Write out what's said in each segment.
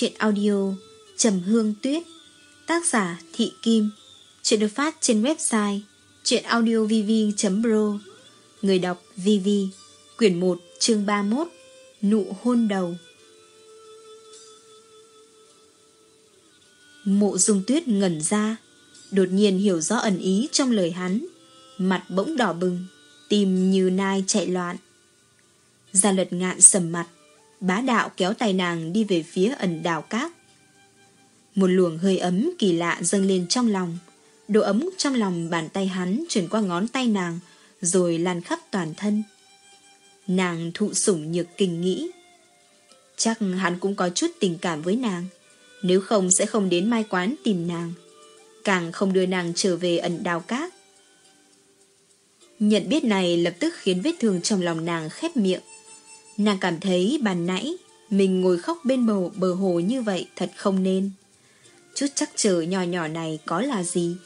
Chuyện audio Trầm Hương Tuyết, Tác giả Thị Kim. Chuyện được phát trên website chuyenaudiovv.pro Người đọc VV Quyển 1 chương 31 Nụ hôn đầu. Mộ dung tuyết ngẩn ra, Đột nhiên hiểu rõ ẩn ý trong lời hắn. Mặt bỗng đỏ bừng, Tim như nai chạy loạn. Gia lật ngạn sầm mặt bá đạo kéo tay nàng đi về phía ẩn đào cát. Một luồng hơi ấm kỳ lạ dâng lên trong lòng. Độ ấm trong lòng bàn tay hắn chuyển qua ngón tay nàng, rồi lan khắp toàn thân. Nàng thụ sủng nhược kinh nghĩ. Chắc hắn cũng có chút tình cảm với nàng, nếu không sẽ không đến mai quán tìm nàng. Càng không đưa nàng trở về ẩn đào cát. Nhận biết này lập tức khiến vết thương trong lòng nàng khép miệng. Nàng cảm thấy bàn nãy mình ngồi khóc bên bờ bờ hồ như vậy thật không nên. Chút chắc chờ nhỏ nhỏ này có là gì?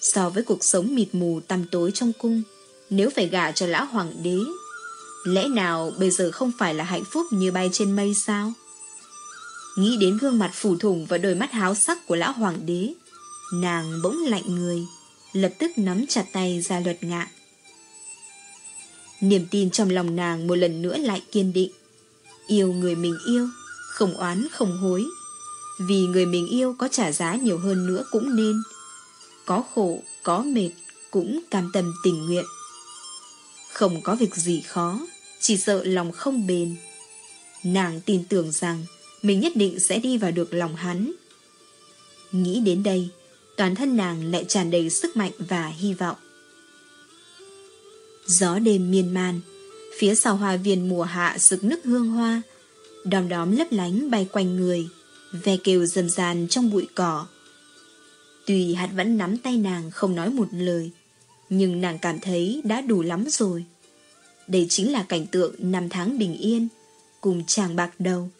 So với cuộc sống mịt mù tăm tối trong cung, nếu phải gả cho lão hoàng đế, lẽ nào bây giờ không phải là hạnh phúc như bay trên mây sao? Nghĩ đến gương mặt phủ thủng và đôi mắt háo sắc của lão hoàng đế, nàng bỗng lạnh người, lập tức nắm chặt tay ra luật ngạn. Niềm tin trong lòng nàng một lần nữa lại kiên định. Yêu người mình yêu, không oán không hối. Vì người mình yêu có trả giá nhiều hơn nữa cũng nên. Có khổ, có mệt, cũng cam tâm tình nguyện. Không có việc gì khó, chỉ sợ lòng không bền. Nàng tin tưởng rằng mình nhất định sẽ đi vào được lòng hắn. Nghĩ đến đây, toàn thân nàng lại tràn đầy sức mạnh và hy vọng. Gió đêm miên man, phía sau hoa viên mùa hạ rực nức hương hoa, đom đóm lấp lánh bay quanh người, ve kêu rầm ràn trong bụi cỏ. Tuy hạt vẫn nắm tay nàng không nói một lời, nhưng nàng cảm thấy đã đủ lắm rồi. Đây chính là cảnh tượng năm tháng bình yên, cùng chàng bạc đầu.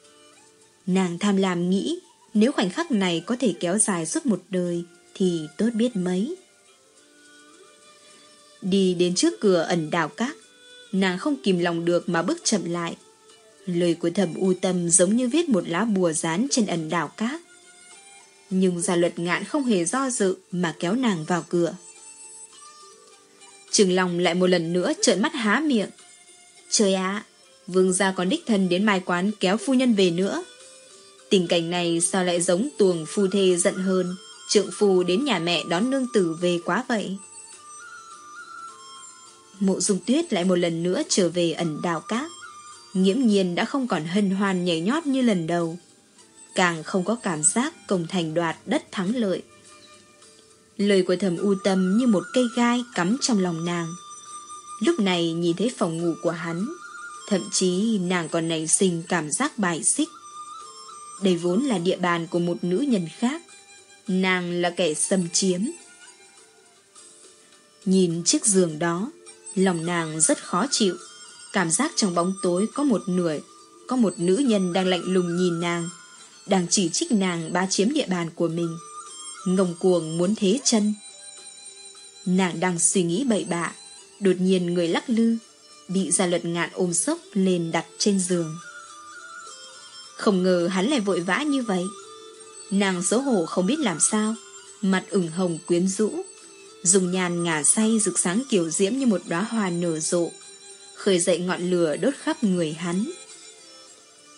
Nàng tham lam nghĩ, nếu khoảnh khắc này có thể kéo dài suốt một đời, thì tốt biết mấy. Đi đến trước cửa ẩn đào cát Nàng không kìm lòng được mà bước chậm lại. Lời của thẩm u tâm giống như viết một lá bùa dán trên ẩn đảo cát Nhưng gia luật ngạn không hề do dự mà kéo nàng vào cửa. Trường lòng lại một lần nữa trợn mắt há miệng. Trời ạ, vương gia còn đích thân đến mai quán kéo phu nhân về nữa. Tình cảnh này sao lại giống tuồng phu thê giận hơn Trượng phu đến nhà mẹ đón nương tử về quá vậy? Mộ dung tuyết lại một lần nữa trở về ẩn đào cát. Nghiễm nhiên đã không còn hân hoan nhảy nhót như lần đầu. Càng không có cảm giác công thành đoạt đất thắng lợi. Lời của thầm u tâm như một cây gai cắm trong lòng nàng. Lúc này nhìn thấy phòng ngủ của hắn, thậm chí nàng còn nảy sinh cảm giác bài xích. Đây vốn là địa bàn của một nữ nhân khác. Nàng là kẻ xâm chiếm. Nhìn chiếc giường đó, Lòng nàng rất khó chịu. Cảm giác trong bóng tối có một nửa, Có một nữ nhân đang lạnh lùng nhìn nàng, Đang chỉ trích nàng ba chiếm địa bàn của mình. Ngông cuồng muốn thế chân. Nàng đang suy nghĩ bậy bạ, Đột nhiên người lắc lư, Bị gia luật ngạn ôm sốc lên đặt trên giường. Không ngờ hắn lại vội vã như vậy. Nàng xấu hổ không biết làm sao, Mặt ửng hồng quyến rũ dùng nhàn ngả say rực sáng kiểu diễm như một đóa hoa nở rộ, khởi dậy ngọn lửa đốt khắp người hắn.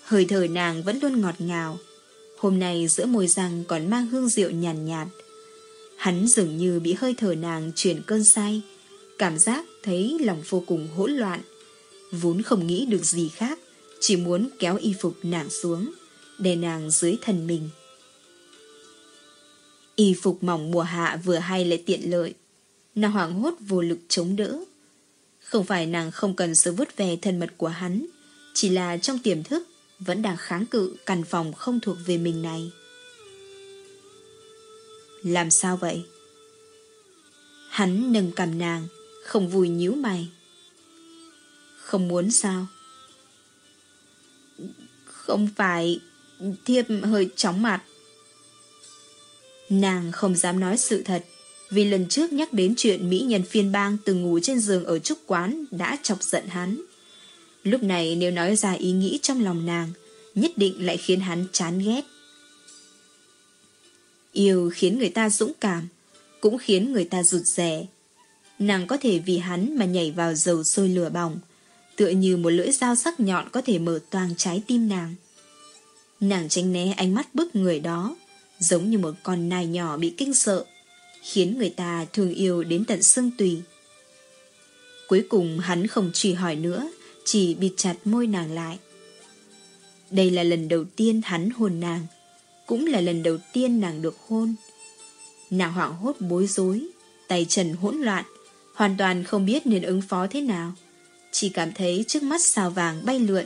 Hơi thở nàng vẫn luôn ngọt ngào, hôm nay giữa môi răng còn mang hương rượu nhàn nhạt, nhạt. Hắn dường như bị hơi thở nàng chuyển cơn say, cảm giác thấy lòng vô cùng hỗn loạn, vốn không nghĩ được gì khác, chỉ muốn kéo y phục nàng xuống, để nàng dưới thân mình. Y phục mỏng mùa hạ vừa hay lại tiện lợi. Nàng hoảng hốt vô lực chống đỡ. Không phải nàng không cần sự vút về thân mật của hắn, chỉ là trong tiềm thức vẫn đang kháng cự căn phòng không thuộc về mình này. Làm sao vậy? Hắn nâng cầm nàng, không vui nhíu mày. Không muốn sao? Không phải thiếp hơi chóng mặt. Nàng không dám nói sự thật, vì lần trước nhắc đến chuyện mỹ nhân phiên bang từng ngủ trên giường ở trúc quán đã chọc giận hắn. Lúc này nếu nói ra ý nghĩ trong lòng nàng, nhất định lại khiến hắn chán ghét. Yêu khiến người ta dũng cảm, cũng khiến người ta rụt rè. Nàng có thể vì hắn mà nhảy vào dầu sôi lửa bỏng, tựa như một lưỡi dao sắc nhọn có thể mở toang trái tim nàng. Nàng tránh né ánh mắt bức người đó, giống như một con nai nhỏ bị kinh sợ, khiến người ta thương yêu đến tận xương tùy. Cuối cùng hắn không truy hỏi nữa, chỉ bịt chặt môi nàng lại. Đây là lần đầu tiên hắn hôn nàng, cũng là lần đầu tiên nàng được hôn. Nàng hoảng hốt bối rối, tay trần hỗn loạn, hoàn toàn không biết nên ứng phó thế nào. Chỉ cảm thấy trước mắt sao vàng bay lượn,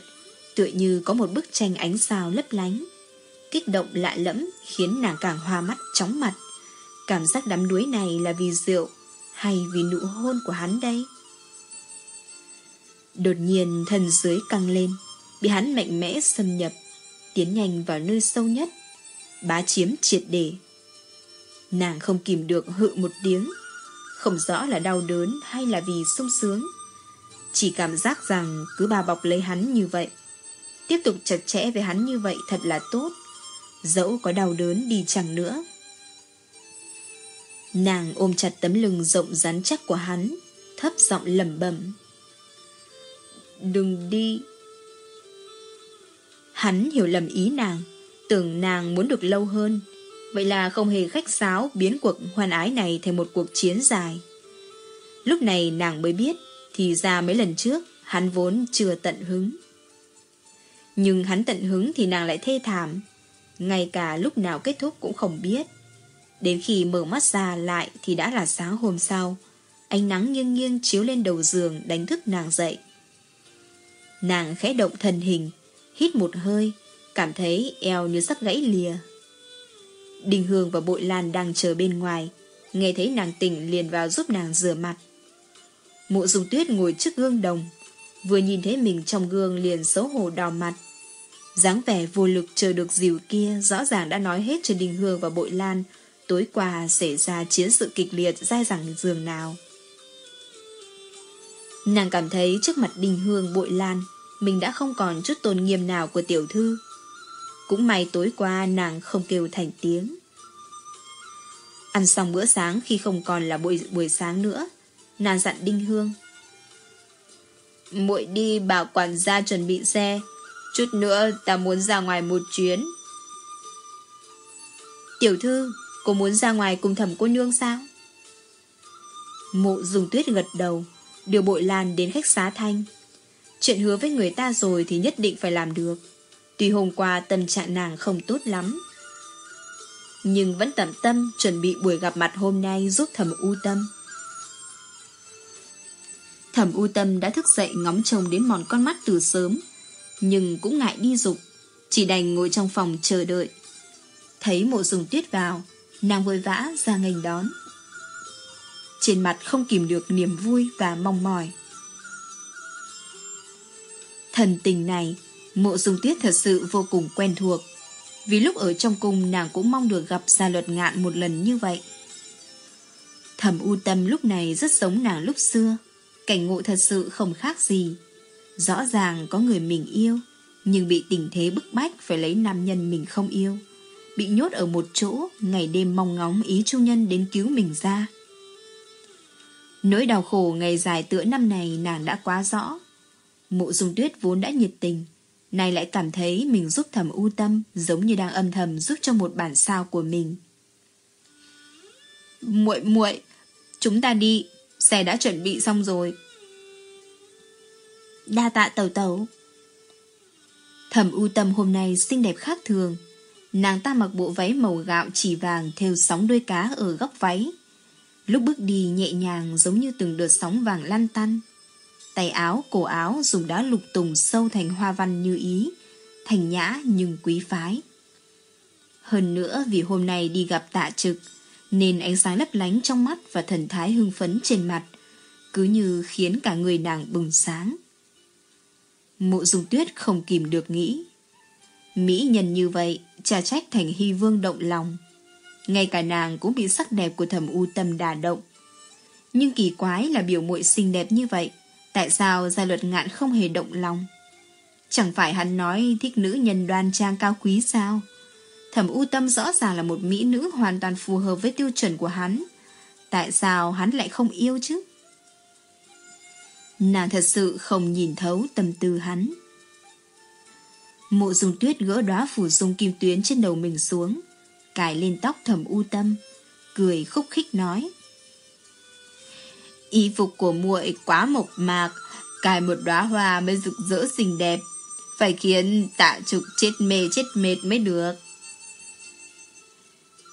tựa như có một bức tranh ánh sao lấp lánh. Kích động lạ lẫm khiến nàng càng hoa mắt chóng mặt. Cảm giác đắm đuối này là vì rượu hay vì nụ hôn của hắn đây? Đột nhiên thần dưới căng lên, bị hắn mạnh mẽ xâm nhập, tiến nhanh vào nơi sâu nhất, bá chiếm triệt để. Nàng không kìm được hự một tiếng, không rõ là đau đớn hay là vì sung sướng. Chỉ cảm giác rằng cứ bà bọc lấy hắn như vậy, tiếp tục chặt chẽ với hắn như vậy thật là tốt, dẫu có đau đớn đi chẳng nữa. Nàng ôm chặt tấm lưng rộng rắn chắc của hắn, thấp giọng lẩm bẩm. Đừng đi. Hắn hiểu lầm ý nàng, tưởng nàng muốn được lâu hơn. Vậy là không hề khách sáo biến cuộc hoan ái này thành một cuộc chiến dài. Lúc này nàng mới biết, thì ra mấy lần trước, hắn vốn chưa tận hứng. Nhưng hắn tận hứng thì nàng lại thê thảm, ngay cả lúc nào kết thúc cũng không biết. Đến khi mở mắt ra lại thì đã là sáng hôm sau, ánh nắng nghiêng nghiêng chiếu lên đầu giường đánh thức nàng dậy. Nàng khẽ động thân hình, hít một hơi, cảm thấy eo như sắp gãy lìa. Đình Hương và Bội Lan đang chờ bên ngoài, nghe thấy nàng tỉnh liền vào giúp nàng rửa mặt. Mộ dùng tuyết ngồi trước gương đồng, vừa nhìn thấy mình trong gương liền xấu hổ đỏ mặt dáng vẻ vô lực chờ được dìu kia rõ ràng đã nói hết cho Đình Hương và Bội Lan tối qua xảy ra chiến sự kịch liệt dai dẳng giường nào. Nàng cảm thấy trước mặt Đình Hương Bội Lan mình đã không còn chút tôn nghiêm nào của tiểu thư. Cũng may tối qua nàng không kêu thành tiếng. Ăn xong bữa sáng khi không còn là buổi buổi sáng nữa, nàng dặn Đinh Hương. muội đi bảo quản gia chuẩn bị xe, chút nữa ta muốn ra ngoài một chuyến. Tiểu thư, cô muốn ra ngoài cùng thẩm cô nương sao? Mộ dùng tuyết gật đầu, điều bội lan đến khách xá thanh. Chuyện hứa với người ta rồi thì nhất định phải làm được. Tuy hôm qua tâm trạng nàng không tốt lắm. Nhưng vẫn tẩm tâm chuẩn bị buổi gặp mặt hôm nay giúp thẩm u tâm. Thẩm u tâm đã thức dậy ngóng trông đến mòn con mắt từ sớm, nhưng cũng ngại đi dục, chỉ đành ngồi trong phòng chờ đợi. Thấy mộ dùng tuyết vào, nàng vội vã ra ngành đón. Trên mặt không kìm được niềm vui và mong mỏi. Thần tình này, mộ dung tuyết thật sự vô cùng quen thuộc. Vì lúc ở trong cung nàng cũng mong được gặp gia luật ngạn một lần như vậy. Thẩm u tâm lúc này rất giống nàng lúc xưa. Cảnh ngộ thật sự không khác gì. Rõ ràng có người mình yêu, nhưng bị tình thế bức bách phải lấy nam nhân mình không yêu. Bị nhốt ở một chỗ, ngày đêm mong ngóng ý chu nhân đến cứu mình ra. Nỗi đau khổ ngày dài tựa năm này nàng đã quá rõ. Mộ dung tuyết vốn đã nhiệt tình, nay lại cảm thấy mình giúp thầm u tâm giống như đang âm thầm giúp cho một bản sao của mình. muội muội chúng ta đi, xe đã chuẩn bị xong rồi. Đa tạ tẩu tẩu Thẩm u tâm hôm nay xinh đẹp khác thường. Nàng ta mặc bộ váy màu gạo chỉ vàng theo sóng đuôi cá ở góc váy. Lúc bước đi nhẹ nhàng giống như từng đợt sóng vàng lăn tăn. Tay áo, cổ áo dùng đá lục tùng sâu thành hoa văn như ý, thành nhã nhưng quý phái. Hơn nữa vì hôm nay đi gặp tạ trực, nên ánh sáng lấp lánh trong mắt và thần thái hưng phấn trên mặt, cứ như khiến cả người nàng bừng sáng. Mộ dung tuyết không kìm được nghĩ. Mỹ nhân như vậy, trà trách thành hy vương động lòng. Ngay cả nàng cũng bị sắc đẹp của thẩm u tâm đà động. Nhưng kỳ quái là biểu muội xinh đẹp như vậy Tại sao gia luật ngạn không hề động lòng? Chẳng phải hắn nói thích nữ nhân đoan trang cao quý sao? Thẩm U Tâm rõ ràng là một mỹ nữ hoàn toàn phù hợp với tiêu chuẩn của hắn. Tại sao hắn lại không yêu chứ? Nàng thật sự không nhìn thấu tâm tư hắn. Mộ dùng tuyết gỡ đóa phủ dung kim tuyến trên đầu mình xuống, cài lên tóc thầm u tâm, cười khúc khích nói. Y phục của muội quá mộc mạc, cài một đóa hoa mới rực rỡ xinh đẹp, phải khiến tạ trục chết mê chết mệt mới được.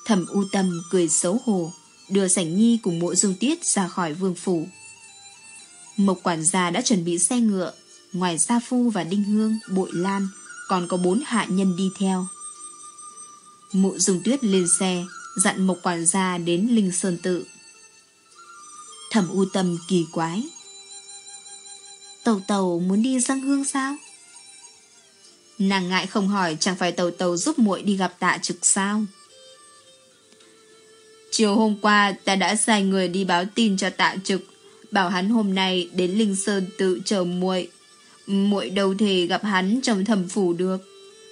Thẩm u tâm cười xấu hổ, đưa sảnh nhi cùng mộ dung tiết ra khỏi vương phủ. Mộc quản gia đã chuẩn bị xe ngựa, ngoài Gia Phu và Đinh Hương, Bội Lan, còn có bốn hạ nhân đi theo. Mụ dùng tuyết lên xe, dặn Mộc quản gia đến Linh Sơn Tự. Thẩm u tâm kỳ quái. Tàu tàu muốn đi dâng hương sao? Nàng ngại không hỏi chẳng phải tàu tàu giúp muội đi gặp tạ trực sao? Chiều hôm qua ta đã sai người đi báo tin cho tạ trực bảo hắn hôm nay đến Linh Sơn tự chờ muội. Muội đâu thể gặp hắn trong thẩm phủ được.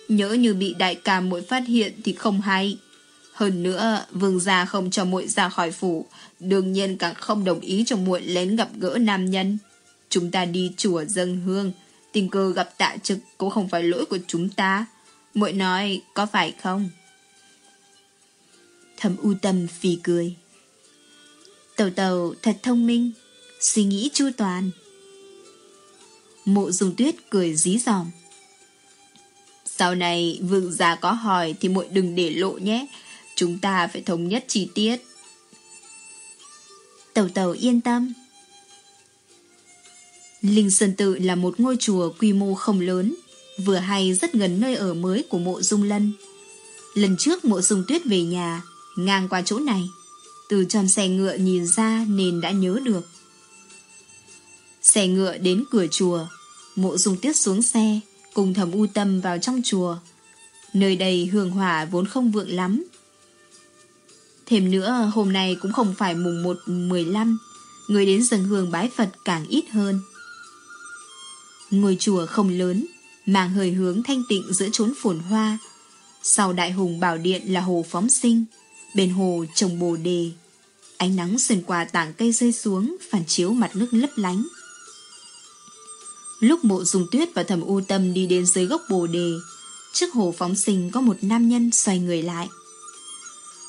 Nhớ như bị đại ca muội phát hiện thì không hay. Hơn nữa, vương gia không cho muội ra khỏi phủ, đương nhiên càng không đồng ý cho muội lén gặp gỡ nam nhân. Chúng ta đi chùa dâng hương, tình cờ gặp tạ trực cũng không phải lỗi của chúng ta. Muội nói có phải không? Thẩm u tâm phì cười. Tàu tàu thật thông minh, suy nghĩ chu toàn. Mộ dùng tuyết cười dí dòm. Sau này vượng già có hỏi thì muội đừng để lộ nhé. Chúng ta phải thống nhất chi tiết. Tàu tàu yên tâm. Linh Sơn Tự là một ngôi chùa quy mô không lớn, vừa hay rất gần nơi ở mới của mộ dung lân. Lần trước mộ dung tuyết về nhà, ngang qua chỗ này, từ tròn xe ngựa nhìn ra nên đã nhớ được. Xe ngựa đến cửa chùa, mộ dung tuyết xuống xe, cùng thầm u tâm vào trong chùa. Nơi đây hương hỏa vốn không vượng lắm. Thêm nữa, hôm nay cũng không phải mùng 1 15, người đến dâng hương bái Phật càng ít hơn. Ngôi chùa không lớn, mang hơi hướng thanh tịnh giữa chốn phồn hoa. Sau đại hùng bảo điện là hồ phóng sinh, bên hồ trồng bồ đề. Ánh nắng xuyên qua tảng cây rơi xuống, phản chiếu mặt nước lấp lánh. Lúc mộ dùng tuyết và thầm u tâm đi đến dưới gốc bồ đề, trước hồ phóng sinh có một nam nhân xoay người lại.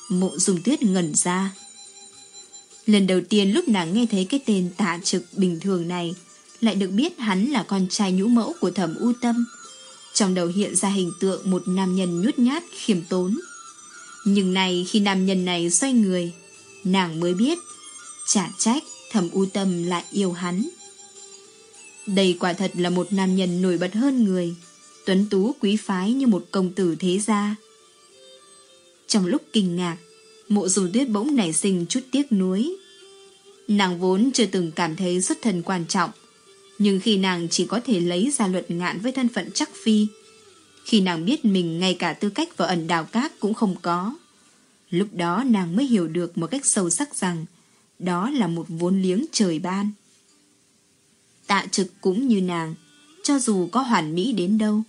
Mộ dùng tuyết ngẩn ra. Lần đầu tiên lúc nàng nghe thấy cái tên tả trực bình thường này, lại được biết hắn là con trai nhũ mẫu của thẩm u tâm. Trong đầu hiện ra hình tượng một nam nhân nhút nhát, khiêm tốn. Nhưng này khi nam nhân này xoay người, nàng mới biết, chả trách thẩm u tâm lại yêu hắn. Đây quả thật là một nam nhân nổi bật hơn người, tuấn tú quý phái như một công tử thế gia. Trong lúc kinh ngạc, mộ dùng tuyết bỗng nảy sinh chút tiếc nuối. Nàng vốn chưa từng cảm thấy xuất thân quan trọng, nhưng khi nàng chỉ có thể lấy ra luật ngạn với thân phận chắc phi, khi nàng biết mình ngay cả tư cách vào ẩn đào cát cũng không có, lúc đó nàng mới hiểu được một cách sâu sắc rằng đó là một vốn liếng trời ban. Tạ trực cũng như nàng, cho dù có hoàn mỹ đến đâu,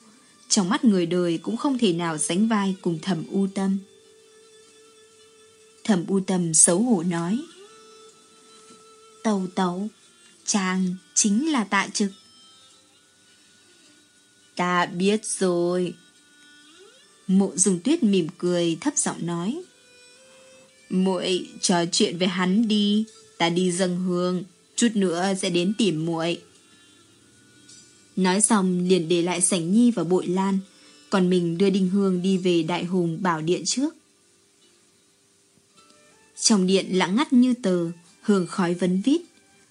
trong mắt người đời cũng không thể nào sánh vai cùng thẩm u tâm. Thẩm u tâm xấu hổ nói. Tàu tàu, chàng chính là tạ trực. Ta biết rồi. Mộ dùng tuyết mỉm cười thấp giọng nói. muội trò chuyện với hắn đi, ta đi dâng hương, chút nữa sẽ đến tìm muội. Nói xong liền để lại sảnh nhi và bội lan, còn mình đưa Đinh Hương đi về đại hùng bảo điện trước. Trong điện lặng ngắt như tờ, hương khói vấn vít,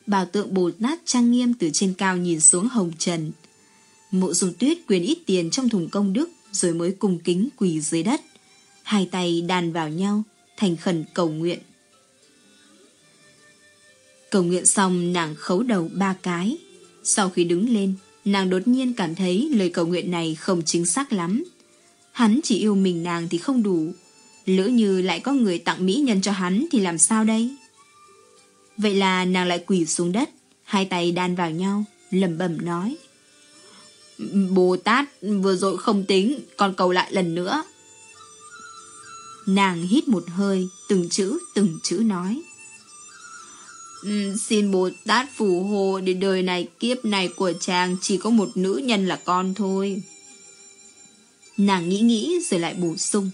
bảo tượng Bồ Tát trang nghiêm từ trên cao nhìn xuống hồng trần. Mộ dùng tuyết quyền ít tiền trong thùng công đức rồi mới cung kính quỳ dưới đất. Hai tay đàn vào nhau, thành khẩn cầu nguyện. Cầu nguyện xong nàng khấu đầu ba cái. Sau khi đứng lên, nàng đột nhiên cảm thấy lời cầu nguyện này không chính xác lắm. Hắn chỉ yêu mình nàng thì không đủ. Lỡ như lại có người tặng mỹ nhân cho hắn thì làm sao đây? Vậy là nàng lại quỳ xuống đất, hai tay đan vào nhau, lẩm bẩm nói. Bồ Tát vừa rồi không tính, còn cầu lại lần nữa. Nàng hít một hơi, từng chữ, từng chữ nói. Um, xin Bồ Tát phù hộ để đời này kiếp này của chàng chỉ có một nữ nhân là con thôi. Nàng nghĩ nghĩ rồi lại bổ sung.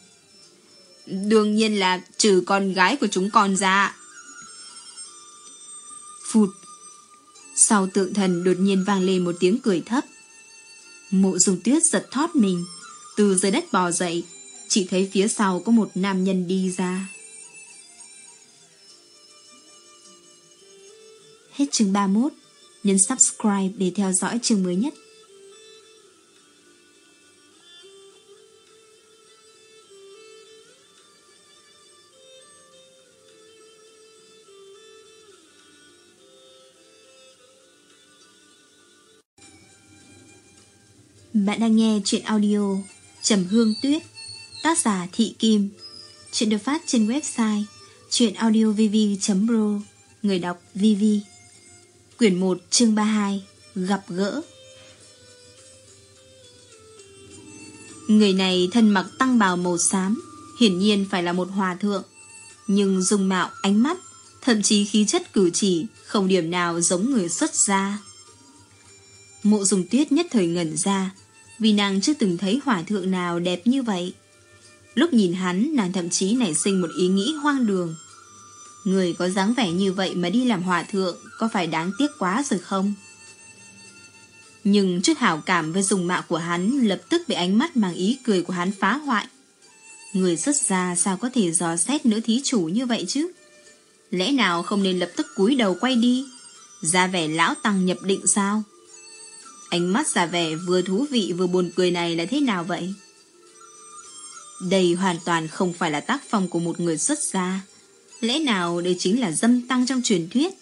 Đương nhiên là trừ con gái của chúng con ra. Phụt. Sau tượng thần đột nhiên vang lên một tiếng cười thấp. Mộ dùng tuyết giật thót mình, từ dưới đất bò dậy, chỉ thấy phía sau có một nam nhân đi ra. Hết chương 31, nhấn subscribe để theo dõi chương mới nhất. Bạn đang nghe chuyện audio Trầm Hương Tuyết Tác giả Thị Kim. Chuyện được phát trên website chuyenaudiovv.pro Người đọc VV Quyển 1 chương 32 Gặp gỡ Người này thân mặc tăng bào màu xám Hiển nhiên phải là một hòa thượng Nhưng dung mạo ánh mắt Thậm chí khí chất cử chỉ Không điểm nào giống người xuất gia Mộ dùng tuyết nhất thời ngẩn ra vì nàng chưa từng thấy hòa thượng nào đẹp như vậy. Lúc nhìn hắn, nàng thậm chí nảy sinh một ý nghĩ hoang đường. Người có dáng vẻ như vậy mà đi làm hòa thượng, có phải đáng tiếc quá rồi không? Nhưng chút hảo cảm với dùng mạo của hắn lập tức bị ánh mắt mang ý cười của hắn phá hoại. Người xuất gia sao có thể dò xét nữ thí chủ như vậy chứ? Lẽ nào không nên lập tức cúi đầu quay đi? Ra vẻ lão tăng nhập định sao? Ánh mắt giả vẻ vừa thú vị vừa buồn cười này là thế nào vậy? Đây hoàn toàn không phải là tác phong của một người xuất gia. Lẽ nào đây chính là dâm tăng trong truyền thuyết?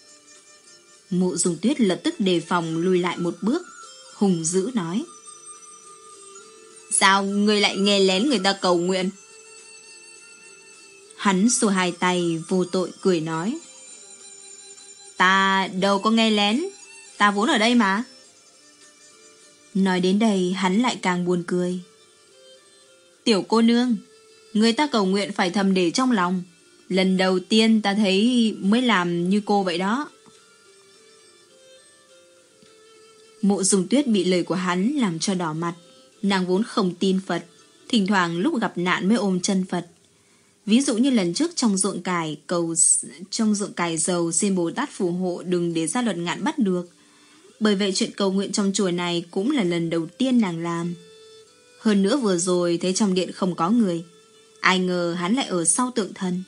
Mụ dùng tuyết lập tức đề phòng lùi lại một bước, hùng dữ nói. Sao người lại nghe lén người ta cầu nguyện? Hắn xua hai tay vô tội cười nói. Ta đâu có nghe lén, ta vốn ở đây mà. Nói đến đây hắn lại càng buồn cười. Tiểu cô nương, người ta cầu nguyện phải thầm để trong lòng. Lần đầu tiên ta thấy mới làm như cô vậy đó. Mộ dùng tuyết bị lời của hắn làm cho đỏ mặt. Nàng vốn không tin Phật, thỉnh thoảng lúc gặp nạn mới ôm chân Phật. Ví dụ như lần trước trong ruộng cải cầu trong ruộng cải dầu xin Bồ Tát phù hộ đừng để ra luật ngạn bắt được. Bởi vậy chuyện cầu nguyện trong chùa này cũng là lần đầu tiên nàng làm. Hơn nữa vừa rồi thấy trong điện không có người. Ai ngờ hắn lại ở sau tượng thần.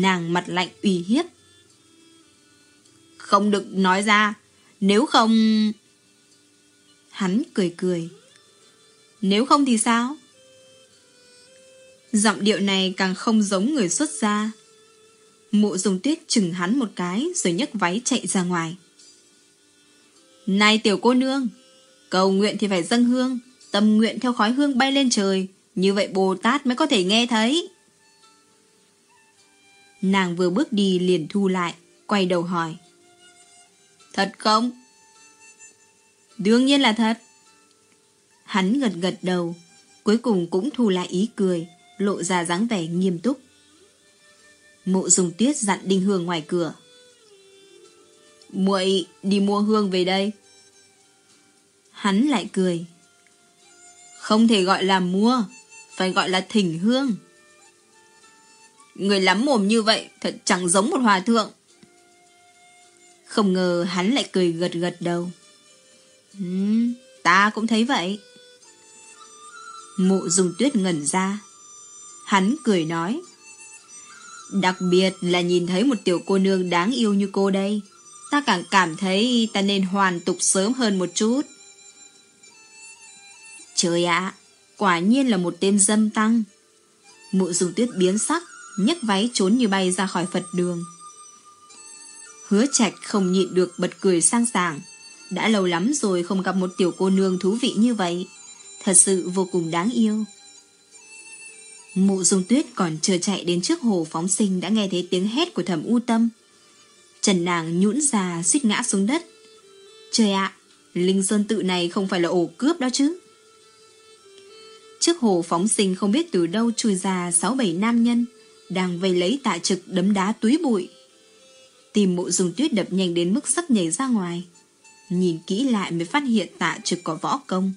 Nàng mặt lạnh uy hiếp. Không được nói ra. Nếu không... Hắn cười cười. Nếu không thì sao? Giọng điệu này càng không giống người xuất gia. Mụ dùng tuyết chừng hắn một cái rồi nhấc váy chạy ra ngoài. Này tiểu cô nương, cầu nguyện thì phải dâng hương, tâm nguyện theo khói hương bay lên trời, như vậy Bồ Tát mới có thể nghe thấy. Nàng vừa bước đi liền thu lại, quay đầu hỏi. Thật không? Đương nhiên là thật. Hắn gật gật đầu, cuối cùng cũng thu lại ý cười, lộ ra dáng vẻ nghiêm túc. Mộ dùng tuyết dặn Đinh Hương ngoài cửa muội đi mua hương về đây. Hắn lại cười. Không thể gọi là mua, phải gọi là thỉnh hương. Người lắm mồm như vậy thật chẳng giống một hòa thượng. Không ngờ hắn lại cười gật gật đầu. Uhm, ta cũng thấy vậy. Mộ dùng tuyết ngẩn ra. Hắn cười nói. Đặc biệt là nhìn thấy một tiểu cô nương đáng yêu như cô đây ta càng cảm thấy ta nên hoàn tục sớm hơn một chút. Trời ạ, quả nhiên là một tên dâm tăng. Mụ dùng tuyết biến sắc, nhấc váy trốn như bay ra khỏi Phật đường. Hứa trạch không nhịn được bật cười sang sảng. Đã lâu lắm rồi không gặp một tiểu cô nương thú vị như vậy. Thật sự vô cùng đáng yêu. Mụ dung tuyết còn chưa chạy đến trước hồ phóng sinh đã nghe thấy tiếng hét của thẩm u tâm. Trần nàng nhũn ra suýt ngã xuống đất. Trời ạ, Linh Sơn tự này không phải là ổ cướp đó chứ. Trước hồ phóng sinh không biết từ đâu chui ra sáu bảy nam nhân, đang vây lấy tạ trực đấm đá túi bụi. Tìm mộ dùng tuyết đập nhanh đến mức sắp nhảy ra ngoài. Nhìn kỹ lại mới phát hiện tạ trực có võ công.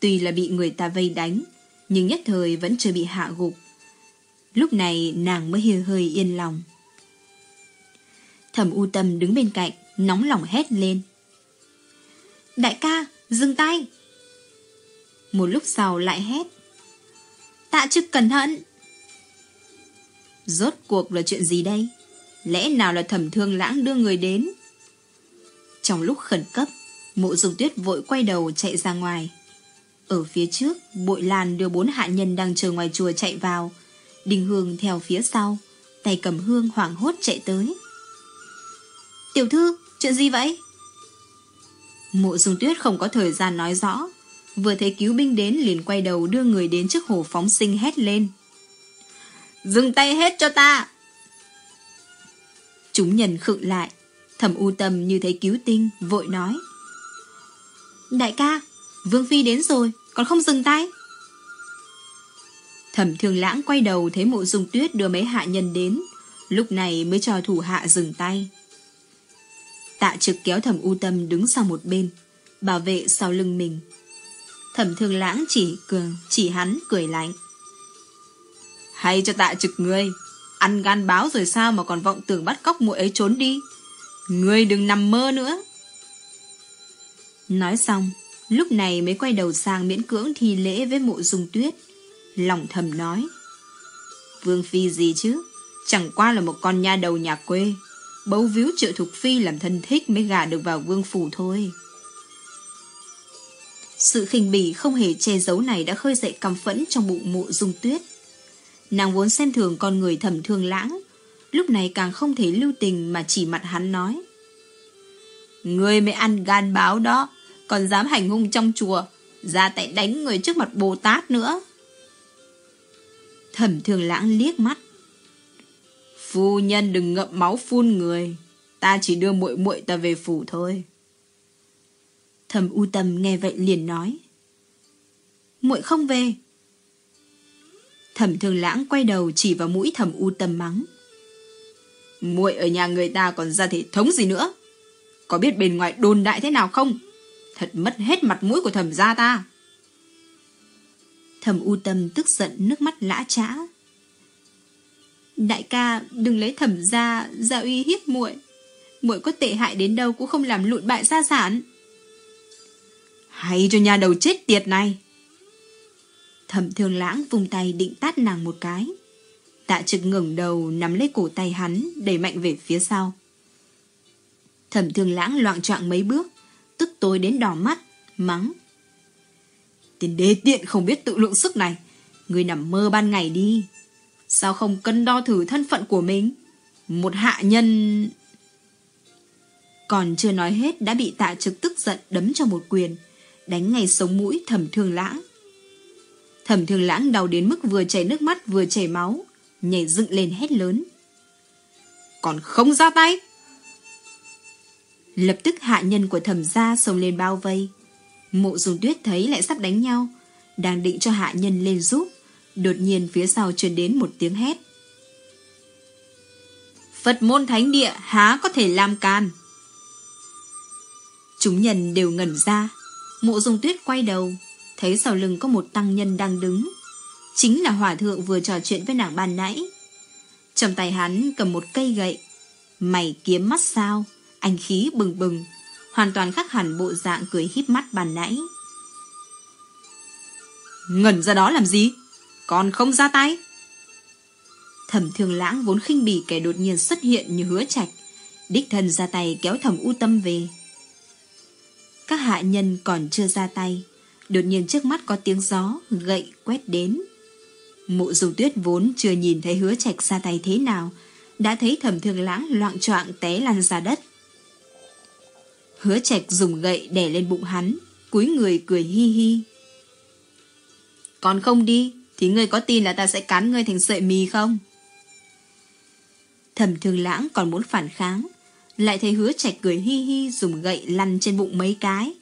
Tuy là bị người ta vây đánh, nhưng nhất thời vẫn chưa bị hạ gục. Lúc này nàng mới hơi hơi yên lòng. Thẩm u tâm đứng bên cạnh, nóng lòng hét lên. Đại ca, dừng tay! Một lúc sau lại hét. Tạ trực cẩn thận! Rốt cuộc là chuyện gì đây? Lẽ nào là thẩm thương lãng đưa người đến? Trong lúc khẩn cấp, mộ dùng tuyết vội quay đầu chạy ra ngoài. Ở phía trước, bội lan đưa bốn hạ nhân đang chờ ngoài chùa chạy vào. Đình Hương theo phía sau, tay cầm hương hoảng hốt chạy tới. Tiểu thư, chuyện gì vậy? Mộ dung tuyết không có thời gian nói rõ. Vừa thấy cứu binh đến liền quay đầu đưa người đến trước hồ phóng sinh hét lên. Dừng tay hết cho ta! Chúng nhân khựng lại. Thẩm u tâm như thấy cứu tinh, vội nói. Đại ca, Vương Phi đến rồi, còn không dừng tay. Thẩm thường lãng quay đầu thấy mộ dung tuyết đưa mấy hạ nhân đến, lúc này mới cho thủ hạ dừng tay. Tạ trực kéo thẩm u tâm đứng sang một bên, bảo vệ sau lưng mình. Thẩm thương lãng chỉ cường, chỉ hắn cười lạnh. Hay cho tạ trực ngươi, ăn gan báo rồi sao mà còn vọng tưởng bắt cóc muội ấy trốn đi. Ngươi đừng nằm mơ nữa. Nói xong, lúc này mới quay đầu sang miễn cưỡng thi lễ với mộ dung tuyết. Lòng thầm nói. Vương Phi gì chứ? Chẳng qua là một con nha đầu nhà quê. Bấu víu triệu thục phi làm thân thích mới gả được vào vương phủ thôi. Sự khinh bỉ không hề che giấu này đã khơi dậy căm phẫn trong bụng mộ dung tuyết. Nàng vốn xem thường con người thầm thương lãng, lúc này càng không thể lưu tình mà chỉ mặt hắn nói. Người mới ăn gan báo đó, còn dám hành hung trong chùa, ra tay đánh người trước mặt Bồ Tát nữa. Thẩm thường lãng liếc mắt, Phu nhân đừng ngậm máu phun người. Ta chỉ đưa muội muội ta về phủ thôi. Thầm u tâm nghe vậy liền nói. muội không về. Thẩm thường lãng quay đầu chỉ vào mũi thẩm u tâm mắng. muội ở nhà người ta còn ra thể thống gì nữa? Có biết bên ngoài đồn đại thế nào không? Thật mất hết mặt mũi của thẩm gia ta. Thẩm u tâm tức giận nước mắt lã trã. Đại ca, đừng lấy thẩm gia ra uy hiếp muội muội có tệ hại đến đâu cũng không làm lụn bại gia sản hay cho nhà đầu chết tiệt này thẩm thương lãng vung tay định tát nàng một cái tạ trực ngẩng đầu nắm lấy cổ tay hắn đẩy mạnh về phía sau thẩm thương lãng loạn trọng mấy bước tức tối đến đỏ mắt mắng tiền đê tiện không biết tự lượng sức này người nằm mơ ban ngày đi Sao không cân đo thử thân phận của mình? Một hạ nhân... Còn chưa nói hết đã bị tạ trực tức giận đấm cho một quyền, đánh ngay sống mũi thẩm thương lãng. Thẩm thường lãng đau đến mức vừa chảy nước mắt vừa chảy máu, nhảy dựng lên hét lớn. Còn không ra tay! Lập tức hạ nhân của thẩm gia xông lên bao vây. Mộ dùng tuyết thấy lại sắp đánh nhau, đang định cho hạ nhân lên giúp. Đột nhiên phía sau truyền đến một tiếng hét. Phật môn thánh địa há có thể làm can. Chúng nhân đều ngẩn ra. Mộ dung tuyết quay đầu, thấy sau lưng có một tăng nhân đang đứng. Chính là hòa thượng vừa trò chuyện với nàng ban nãy. Trong tay hắn cầm một cây gậy. Mày kiếm mắt sao, anh khí bừng bừng, hoàn toàn khác hẳn bộ dạng cười híp mắt bàn nãy. Ngẩn ra đó làm gì? còn không ra tay. Thẩm thường lãng vốn khinh bỉ kẻ đột nhiên xuất hiện như hứa trạch, đích thân ra tay kéo thẩm u tâm về. Các hạ nhân còn chưa ra tay, đột nhiên trước mắt có tiếng gió, gậy quét đến. Mụ dù tuyết vốn chưa nhìn thấy hứa trạch ra tay thế nào, đã thấy thẩm thương lãng loạn choạng té lăn ra đất. Hứa trạch dùng gậy đè lên bụng hắn, cúi người cười hi hi. Còn không đi, thì ngươi có tin là ta sẽ cắn ngươi thành sợi mì không? Thẩm thương lãng còn muốn phản kháng, lại thấy hứa trạch cười hi hi dùng gậy lăn trên bụng mấy cái,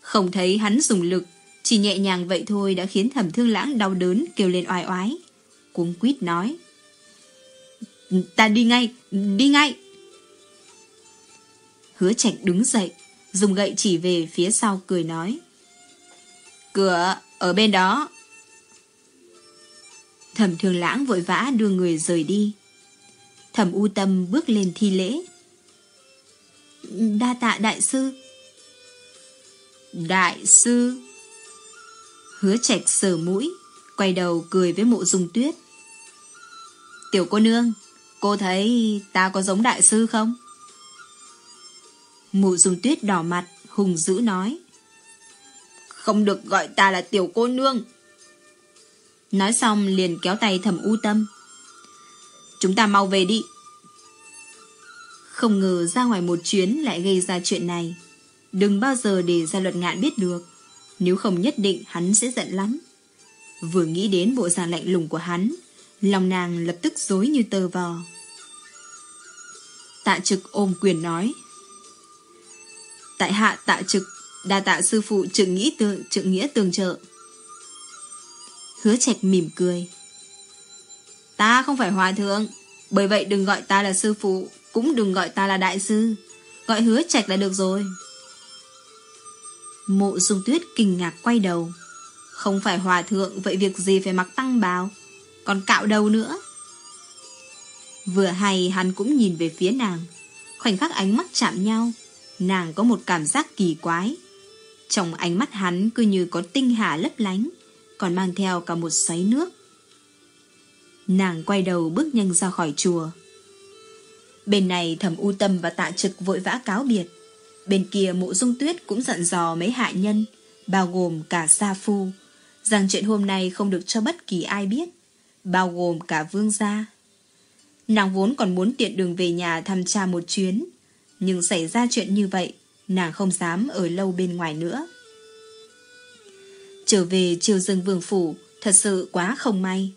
Không thấy hắn dùng lực, chỉ nhẹ nhàng vậy thôi đã khiến thẩm thương lãng đau đớn kêu lên oai oái. Cuống quýt nói. Ta đi ngay, đi ngay. Hứa trạch đứng dậy, dùng gậy chỉ về phía sau cười nói. Cửa, ở bên đó. Thẩm thương lãng vội vã đưa người rời đi. Thẩm u tâm bước lên thi lễ. Đa tạ đại sư. Đại sư. Hứa trạch sờ mũi, quay đầu cười với mộ dung tuyết. Tiểu cô nương, cô thấy ta có giống đại sư không? Mộ dung tuyết đỏ mặt, hùng dữ nói. Không được gọi ta là tiểu cô nương. Nói xong liền kéo tay thầm u tâm. Chúng ta mau về đi. Không ngờ ra ngoài một chuyến lại gây ra chuyện này. Đừng bao giờ để ra luật ngạn biết được. Nếu không nhất định hắn sẽ giận lắm. Vừa nghĩ đến bộ dạng lạnh lùng của hắn, lòng nàng lập tức dối như tơ vò. Tạ trực ôm quyền nói. Tại hạ tạ trực, đa tạ sư phụ trượng nghĩ tương, trượng nghĩa tường trợ. Hứa trạch mỉm cười. Ta không phải hòa thượng, bởi vậy đừng gọi ta là sư phụ, cũng đừng gọi ta là đại sư. Gọi hứa trạch là được rồi. Mộ dung tuyết kinh ngạc quay đầu. Không phải hòa thượng, vậy việc gì phải mặc tăng bào? Còn cạo đầu nữa. Vừa hay hắn cũng nhìn về phía nàng. Khoảnh khắc ánh mắt chạm nhau, nàng có một cảm giác kỳ quái. Trong ánh mắt hắn cứ như có tinh hà lấp lánh, còn mang theo cả một xoáy nước. Nàng quay đầu bước nhanh ra khỏi chùa. Bên này thẩm u tâm và tạ trực vội vã cáo biệt. Bên kia mộ dung tuyết cũng dặn dò mấy hạ nhân, bao gồm cả Sa Phu, rằng chuyện hôm nay không được cho bất kỳ ai biết, bao gồm cả vương gia. Nàng vốn còn muốn tiện đường về nhà thăm cha một chuyến, nhưng xảy ra chuyện như vậy, nàng không dám ở lâu bên ngoài nữa. Trở về triều dương vương phủ, thật sự quá không may.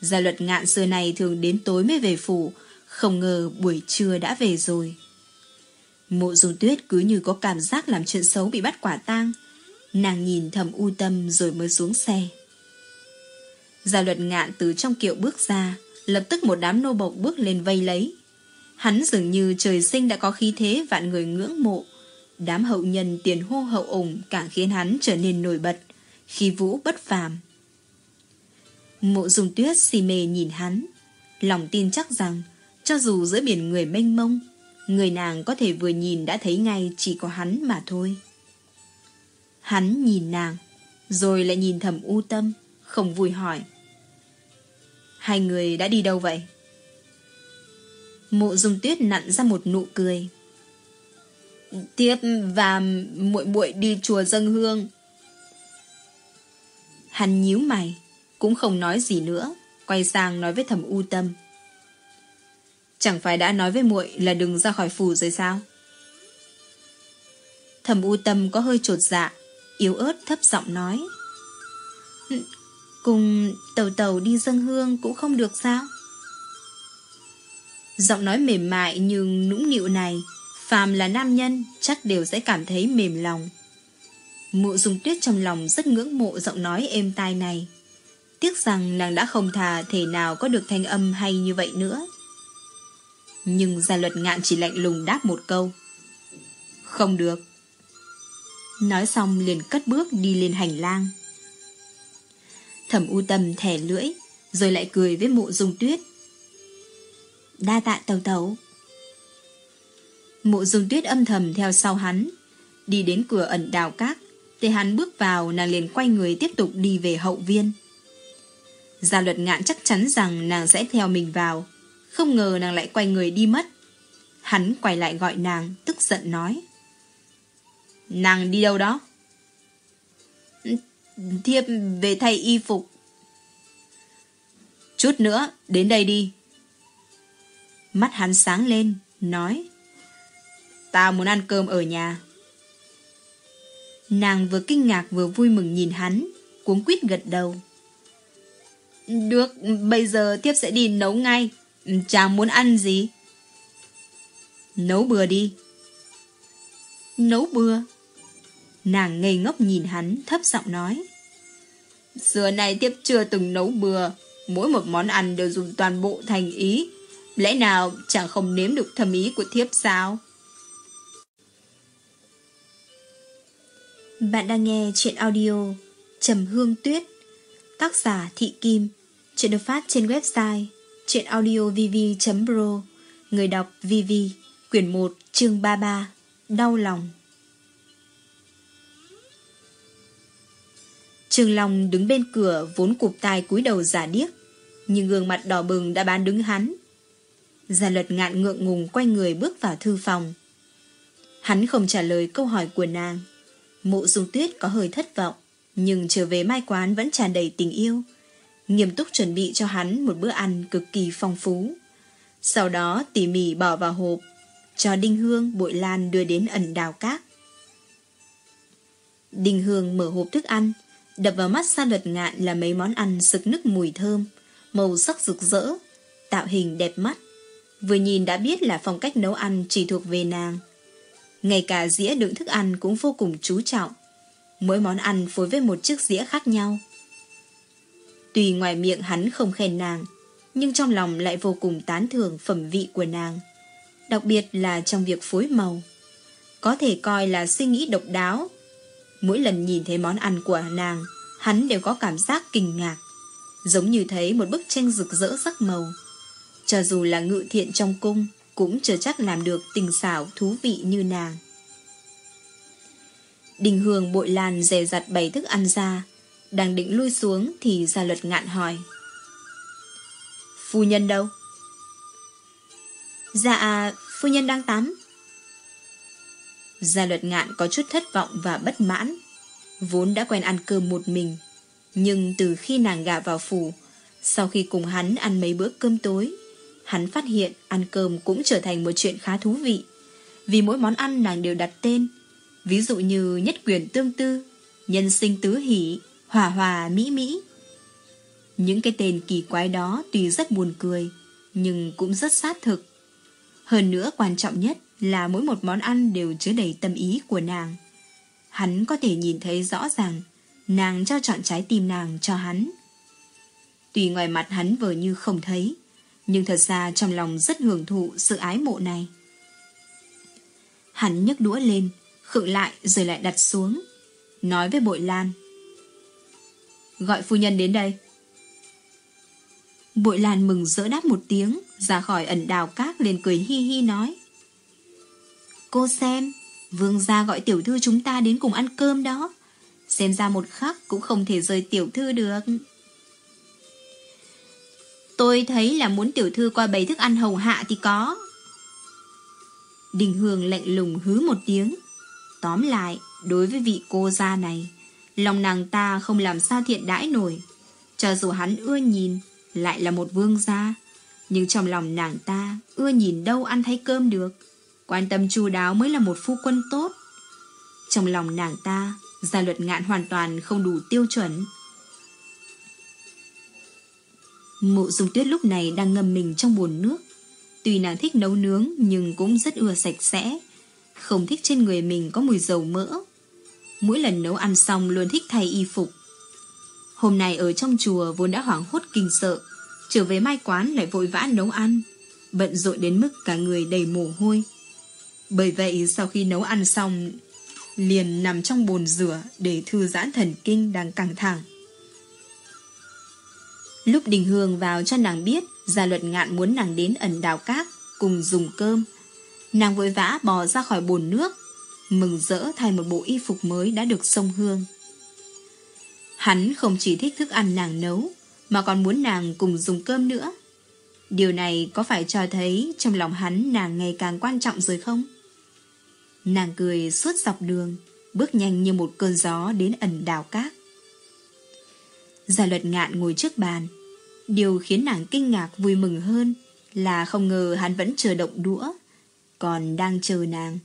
Gia luật ngạn xưa này thường đến tối mới về phủ, không ngờ buổi trưa đã về rồi. Mộ dung tuyết cứ như có cảm giác làm chuyện xấu bị bắt quả tang. Nàng nhìn thầm u tâm rồi mới xuống xe. Gia luật ngạn từ trong kiệu bước ra, lập tức một đám nô bộc bước lên vây lấy. Hắn dường như trời sinh đã có khí thế vạn người ngưỡng mộ. Đám hậu nhân tiền hô hậu ủng càng khiến hắn trở nên nổi bật, khi vũ bất phàm. Mộ dung tuyết si mê nhìn hắn, lòng tin chắc rằng cho dù giữa biển người mênh mông, người nàng có thể vừa nhìn đã thấy ngay chỉ có hắn mà thôi. Hắn nhìn nàng, rồi lại nhìn thầm u tâm, không vui hỏi. Hai người đã đi đâu vậy? Mộ dung tuyết nặn ra một nụ cười. Tiếp và muội muội đi chùa dâng hương. Hắn nhíu mày, cũng không nói gì nữa, quay sang nói với thầm u tâm. Chẳng phải đã nói với muội là đừng ra khỏi phủ rồi sao? Thầm u tâm có hơi trột dạ, yếu ớt thấp giọng nói. Cùng tàu tàu đi dâng hương cũng không được sao? Giọng nói mềm mại nhưng nũng nịu này, phàm là nam nhân chắc đều sẽ cảm thấy mềm lòng. Mụ dùng tuyết trong lòng rất ngưỡng mộ giọng nói êm tai này. Tiếc rằng nàng đã không thà thể nào có được thanh âm hay như vậy nữa. Nhưng gia luật ngạn chỉ lạnh lùng đáp một câu. Không được. Nói xong liền cất bước đi lên hành lang. Thẩm u tâm thẻ lưỡi, rồi lại cười với mụ dung tuyết. Đa tạ tàu tàu. Mụ dung tuyết âm thầm theo sau hắn, đi đến cửa ẩn đào cát. thì hắn bước vào, nàng liền quay người tiếp tục đi về hậu viên. Gia luật ngạn chắc chắn rằng nàng sẽ theo mình vào, không ngờ nàng lại quay người đi mất. Hắn quay lại gọi nàng, tức giận nói. Nàng đi đâu đó? Thiếp về thay y phục. Chút nữa, đến đây đi. Mắt hắn sáng lên, nói. Ta muốn ăn cơm ở nhà. Nàng vừa kinh ngạc vừa vui mừng nhìn hắn, cuống quýt gật đầu. Được, bây giờ tiếp sẽ đi nấu ngay. Chàng muốn ăn gì? Nấu bừa đi. Nấu bừa? Nàng ngây ngốc nhìn hắn thấp giọng nói. Xưa nay tiếp chưa từng nấu bừa, mỗi một món ăn đều dùng toàn bộ thành ý. Lẽ nào chẳng không nếm được thầm ý của thiếp sao? Bạn đang nghe chuyện audio Trầm Hương Tuyết Tác giả Thị Kim Chuyện được phát trên website chuyenaudiovv.pro Người đọc VV Quyển 1 chương 33 Đau lòng. Trường Long đứng bên cửa, vốn cụp tai cúi đầu giả điếc, Nhưng gương mặt đỏ bừng đã bán đứng hắn. Gia luật ngạn ngượng ngùng quay người bước vào thư phòng. Hắn không trả lời câu hỏi của nàng. Mộ dung tuyết có hơi thất vọng, Nhưng trở về mai quán vẫn tràn đầy tình yêu. Nghiêm túc chuẩn bị cho hắn một bữa ăn cực kỳ phong phú Sau đó tỉ mỉ bỏ vào hộp, Cho Đinh Hương, bội lan đưa đến ẩn đào cát Đinh Hương mở hộp thức ăn, Đập vào mắt sa luật ngạn là mấy món ăn sực nức mùi thơm, Màu sắc rực rỡ, Tạo hình đẹp mắt Vừa nhìn đã biết là phong cách nấu ăn chỉ thuộc về nàng ngay cả dĩa đựng thức ăn cũng vô cùng chú trọng. Mỗi món ăn phối với một chiếc dĩa khác nhau. Tuy ngoài miệng hắn không khen nàng, nhưng trong lòng lại vô cùng tán thưởng phẩm vị của nàng. Đặc biệt là trong việc phối màu. Có thể coi là suy nghĩ độc đáo. Mỗi lần nhìn thấy món ăn của nàng, hắn đều có cảm giác kinh ngạc. Giống như thấy một bức tranh rực rỡ sắc màu. Cho dù là ngự thiện trong cung, cũng chưa chắc làm được tình xảo thú vị như nàng. Đình Hương bội lan dè dặt bày thức ăn ra, đang định lui xuống thì gia luật ngạn hỏi. Phu nhân đâu? Dạ, à, phu nhân đang tắm. Gia luật ngạn có chút thất vọng và bất mãn, vốn đã quen ăn cơm một mình, nhưng từ khi nàng gạ vào phủ, sau khi cùng hắn ăn mấy bữa cơm tối, hắn phát hiện ăn cơm cũng trở thành một chuyện khá thú vị. Vì mỗi món ăn nàng đều đặt tên, ví dụ như nhất quyền tương tư, nhân sinh tứ hỷ, hòa hòa mỹ mỹ. Những cái tên kỳ quái đó tuy rất buồn cười, nhưng cũng rất sát thực. Hơn nữa quan trọng nhất là mỗi một món ăn đều chứa đầy tâm ý của nàng. Hắn có thể nhìn thấy rõ ràng, nàng trao chọn trái tim nàng cho hắn. Tuy ngoài mặt hắn vờ như không thấy, nhưng thật ra trong lòng rất hưởng thụ sự ái mộ này. Hắn nhấc đũa lên, khựng lại rồi lại đặt xuống, nói với bội lan. Gọi phu nhân đến đây. Bội lan mừng rỡ đáp một tiếng, ra khỏi ẩn đào cát lên cười hi hi nói. Cô xem, vương gia gọi tiểu thư chúng ta đến cùng ăn cơm đó. Xem ra một khắc cũng không thể rời tiểu thư được. Tôi thấy là muốn tiểu thư qua bày thức ăn hầu hạ thì có. Đình Hương lạnh lùng hứ một tiếng. Tóm lại, đối với vị cô gia này, lòng nàng ta không làm sao thiện đãi nổi. Cho dù hắn ưa nhìn, lại là một vương gia. Nhưng trong lòng nàng ta, ưa nhìn đâu ăn thấy cơm được. Quan tâm chu đáo mới là một phu quân tốt. Trong lòng nàng ta, gia luật ngạn hoàn toàn không đủ tiêu chuẩn. Mộ dung tuyết lúc này đang ngâm mình trong bồn nước. Tuy nàng thích nấu nướng nhưng cũng rất ưa sạch sẽ. Không thích trên người mình có mùi dầu mỡ. Mỗi lần nấu ăn xong luôn thích thay y phục. Hôm nay ở trong chùa vốn đã hoảng hốt kinh sợ. Trở về mai quán lại vội vã nấu ăn. Bận rộn đến mức cả người đầy mồ hôi. Bởi vậy sau khi nấu ăn xong, liền nằm trong bồn rửa để thư giãn thần kinh đang căng thẳng. Lúc Đình Hương vào cho nàng biết Gia luật ngạn muốn nàng đến ẩn đào cát Cùng dùng cơm, Nàng vội vã bò ra khỏi bồn nước Mừng rỡ thay một bộ y phục mới đã được sông hương. Hắn không chỉ thích thức ăn nàng nấu Mà còn muốn nàng cùng dùng cơm nữa. Điều này có phải cho thấy Trong lòng hắn nàng ngày càng quan trọng rồi không? Nàng cười suốt dọc đường Bước nhanh như một cơn gió đến ẩn đào cát. Gia luật ngạn ngồi trước bàn Điều khiến nàng kinh ngạc vui mừng hơn là không ngờ hắn vẫn chờ động đũa, còn đang chờ nàng.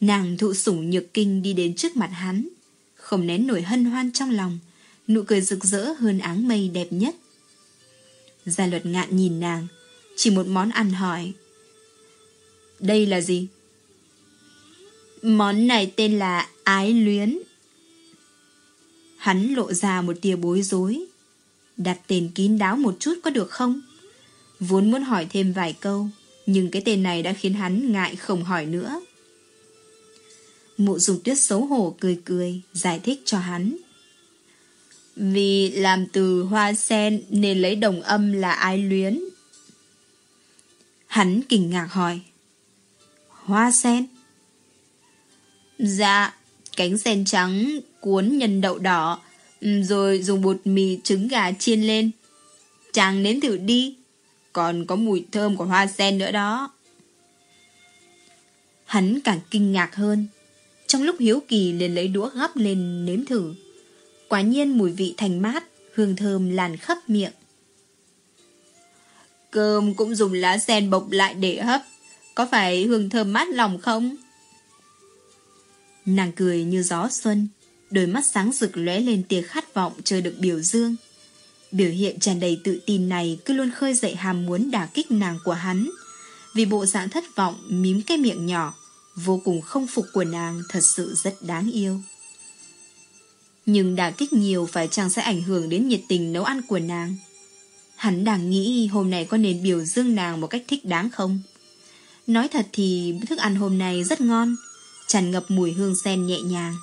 Nàng thụ sủng nhược kinh đi đến trước mặt hắn, không nén nổi hân hoan trong lòng, nụ cười rực rỡ hơn áng mây đẹp nhất. Gia luật ngạn nhìn nàng, chỉ một món ăn hỏi. Đây là gì? Món này tên là Ái luyến. Hắn lộ ra một tia bối rối. Đặt tên kín đáo một chút có được không? Vốn muốn hỏi thêm vài câu, nhưng cái tên này đã khiến hắn ngại không hỏi nữa. Mụ dùng tuyết xấu hổ cười cười, giải thích cho hắn. Vì làm từ hoa sen nên lấy đồng âm là ái luyến. Hắn kinh ngạc hỏi. Hoa sen? Dạ, cánh sen trắng cuốn nhân đậu đỏ, rồi dùng bột mì trứng gà chiên lên. Chàng nếm thử đi, còn có mùi thơm của hoa sen nữa đó. Hắn càng kinh ngạc hơn. Trong lúc hiếu kỳ liền lấy đũa gắp lên nếm thử. Quả nhiên mùi vị thành mát, hương thơm làn khắp miệng. Cơm cũng dùng lá sen bọc lại để hấp. Có phải hương thơm mát lòng không? Nàng cười như gió xuân, đôi mắt sáng rực lóe lên tia khát vọng chờ được biểu dương. Biểu hiện tràn đầy tự tin này cứ luôn khơi dậy hàm muốn đả kích nàng của hắn. Vì bộ dạng thất vọng mím cái miệng nhỏ, vô cùng không phục của nàng thật sự rất đáng yêu. Nhưng đả kích nhiều phải chăng sẽ ảnh hưởng đến nhiệt tình nấu ăn của nàng. Hắn đang nghĩ hôm nay có nên biểu dương nàng một cách thích đáng không? Nói thật thì thức ăn hôm nay rất ngon, tràn ngập mùi hương sen nhẹ nhàng.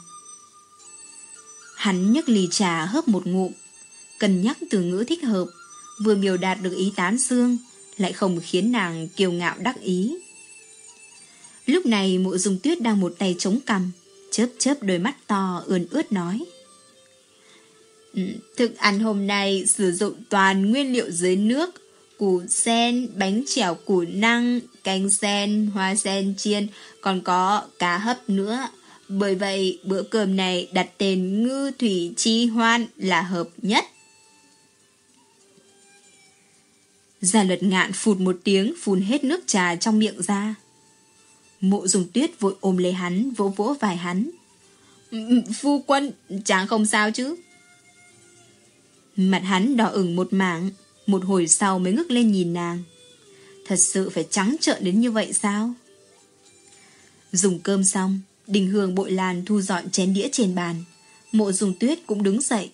Hắn nhấc ly trà hớp một ngụm, cân nhắc từ ngữ thích hợp, vừa biểu đạt được ý tán xương, lại không khiến nàng kiêu ngạo đắc ý. Lúc này mụ dùng tuyết đang một tay chống cằm, chớp chớp đôi mắt to ươn ướt nói. Ừ, thực thức ăn hôm nay sử dụng toàn nguyên liệu dưới nước, củ sen, bánh chèo củ năng, canh sen, hoa sen chiên, còn có cá hấp nữa. Bởi vậy, bữa cơm này đặt tên Ngư Thủy Chi Hoan là hợp nhất. Gia luật ngạn phụt một tiếng phun hết nước trà trong miệng ra. Mộ dùng tuyết vội ôm lấy hắn, vỗ vỗ vài hắn. Phu quân, chàng không sao chứ? Mặt hắn đỏ ửng một mảng, một hồi sau mới ngước lên nhìn nàng. Thật sự phải trắng trợn đến như vậy sao? Dùng cơm xong, Đình Hương bội làn thu dọn chén đĩa trên bàn. Mộ dùng tuyết cũng đứng dậy.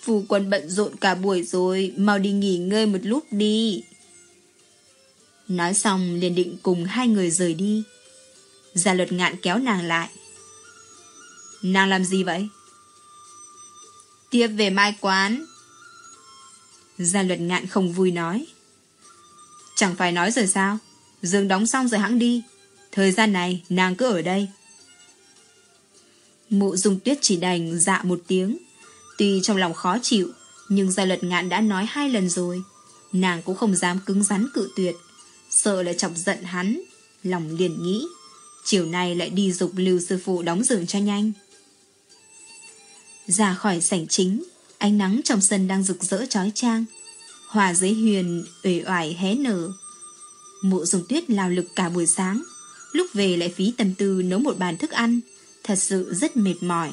Phu quân bận rộn cả buổi rồi, mau đi nghỉ ngơi một lúc đi. Nói xong liền định cùng hai người rời đi. Gia luật ngạn kéo nàng lại. Nàng làm gì vậy? Tiếp về mai quán. Gia luật ngạn không vui nói. Chẳng phải nói rồi sao? Dương đóng xong rồi hãng đi. Thời gian này nàng cứ ở đây. Mụ dung tuyết chỉ đành dạ một tiếng. Tuy trong lòng khó chịu, nhưng gia luật ngạn đã nói hai lần rồi. Nàng cũng không dám cứng rắn cự tuyệt. Sợ lại chọc giận hắn. Lòng liền nghĩ. Chiều nay lại đi dục lưu sư phụ đóng giường cho nhanh. Ra khỏi sảnh chính, ánh nắng trong sân đang rực rỡ trói trang. Hòa dưới huyền, uể oải hé nở. Mụ dùng tuyết lao lực cả buổi sáng. Lúc về lại phí tâm tư nấu một bàn thức ăn. Thật sự rất mệt mỏi.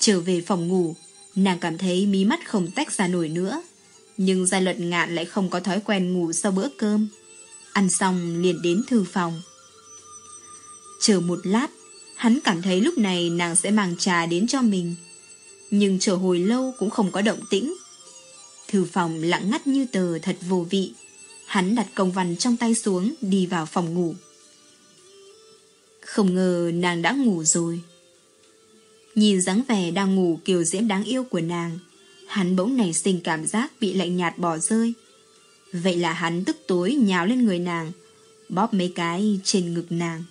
Trở về phòng ngủ, nàng cảm thấy mí mắt không tách ra nổi nữa. Nhưng gia luật ngạn lại không có thói quen ngủ sau bữa cơm. Ăn xong liền đến thư phòng. Chờ một lát, hắn cảm thấy lúc này nàng sẽ mang trà đến cho mình. Nhưng chờ hồi lâu cũng không có động tĩnh. Thư phòng lặng ngắt như tờ thật vô vị. Hắn đặt công văn trong tay xuống đi vào phòng ngủ. Không ngờ nàng đã ngủ rồi. Nhìn dáng vẻ đang ngủ kiều diễm đáng yêu của nàng, hắn bỗng nảy sinh cảm giác bị lạnh nhạt bỏ rơi. Vậy là hắn tức tối nhào lên người nàng, bóp mấy cái trên ngực nàng.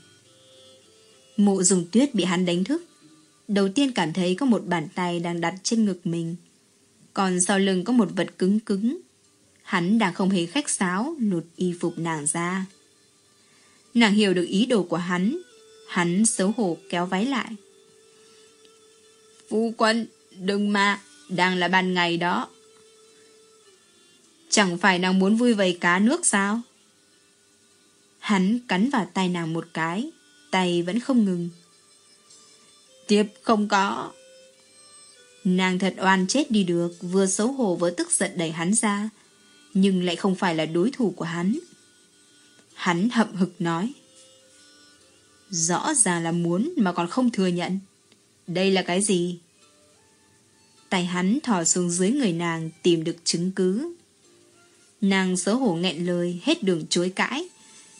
Mộ dùng tuyết bị hắn đánh thức. Đầu tiên cảm thấy có một bàn tay đang đặt trên ngực mình. Còn sau lưng có một vật cứng cứng. Hắn đang không hề khách sáo lột y phục nàng ra. Nàng hiểu được ý đồ của hắn. Hắn xấu hổ kéo váy lại. Phu quân, đừng mà, đang là ban ngày đó. Chẳng phải nàng muốn vui vầy cá nước sao? Hắn cắn vào tay nàng một cái, tay vẫn không ngừng. Tiếp không có. Nàng thật oan chết đi được, vừa xấu hổ vừa tức giận đẩy hắn ra, nhưng lại không phải là đối thủ của hắn. Hắn hậm hực nói. Rõ ràng là muốn mà còn không thừa nhận. Đây là cái gì? Tay hắn thò xuống dưới người nàng tìm được chứng cứ. Nàng xấu hổ nghẹn lời hết đường chối cãi.